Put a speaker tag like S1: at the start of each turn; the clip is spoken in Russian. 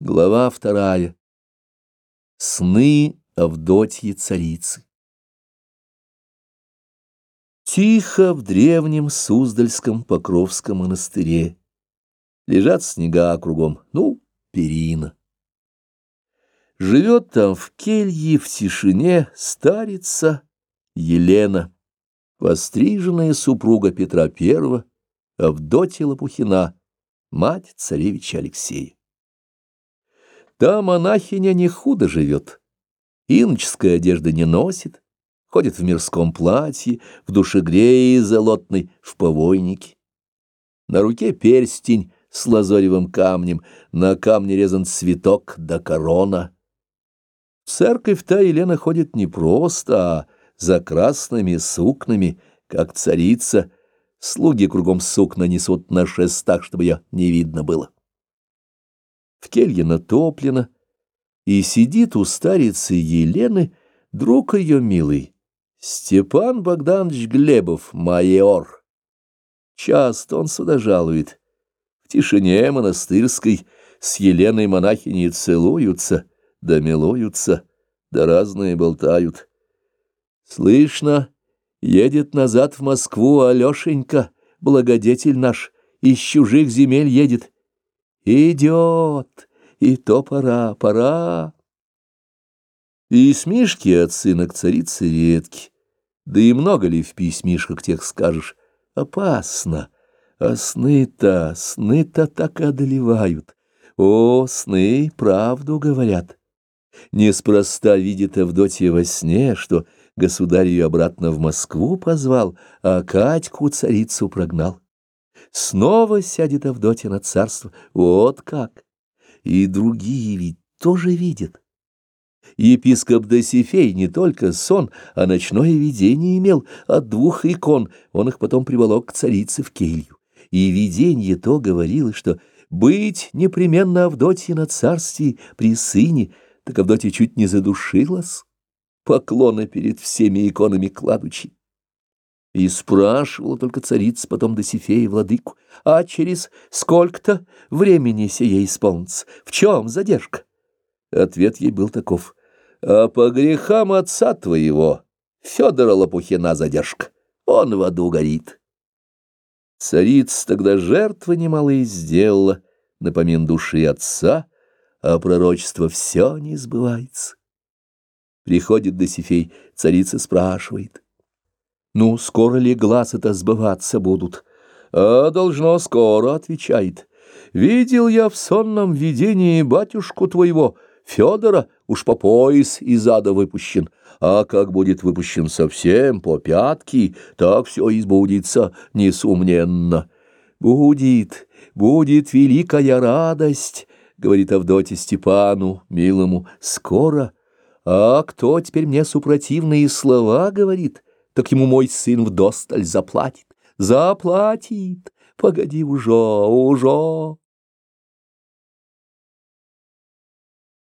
S1: Глава вторая. Сны Авдотьи царицы. Тихо в древнем Суздальском Покровском монастыре лежат снега кругом, ну, перина. Живет там в келье в тишине старица Елена, постриженная супруга Петра I, Авдотья Лопухина, мать царевича Алексея. Та монахиня не худо живет, иноческая одежда не носит, ходит в мирском платье, в душегрее золотной, в повойнике. На руке перстень с лазоревым камнем, на камне резан цветок да корона. Церковь та Елена ходит не просто, а за красными сукнами, как царица. Слуги кругом сукна несут на шестах, чтобы ее не видно было в келье натоплено, и сидит у старицы Елены друг ее милый, Степан Богданович Глебов, майор. Часто он сюда жалует. В тишине монастырской с Еленой монахини целуются, да милуются, да разные болтают. Слышно, едет назад в Москву Алешенька, благодетель наш, из чужих земель едет, Идет, и то пора, пора. И смешки от сына к царице редки, да и много ли в письмишках тех скажешь, опасно, а сны-то, сны-то так одолевают. О, сны правду говорят. Неспроста видит Авдотья во сне, что государь ее обратно в Москву позвал, а Катьку царицу прогнал. Снова сядет Авдотья на царство. Вот как! И другие ведь тоже видят. Епископ Досифей не только сон, а ночное видение имел от двух икон. Он их потом приволок к царице в келью. И видение то говорило, что быть непременно Авдотье на царстве при сыне, так Авдотья чуть не задушилась, поклоны перед всеми иконами кладучи. И спрашивала только царица потом Досифея владыку, а через сколько-то времени сие исполнится? В чем задержка? Ответ ей был таков. А по грехам отца твоего, Федора Лопухина задержка, он в аду горит. Царица тогда жертвы немалые сделала, напомин души отца, а пророчество все не сбывается. Приходит Досифей, царица спрашивает — ну, скоро ли глаз это сбываться будут? А должно скоро, отвечает. Видел я в сонном видении батюшку твоего, Федора, уж по пояс из ада выпущен, а как будет выпущен совсем по пятки, так все избудется, несомненно. Будет, будет великая радость, говорит Авдотья Степану, милому, скоро. А кто теперь мне супротивные слова говорит? Так ему мой сын вдосталь заплатит. Заплатит, погоди уже, уже.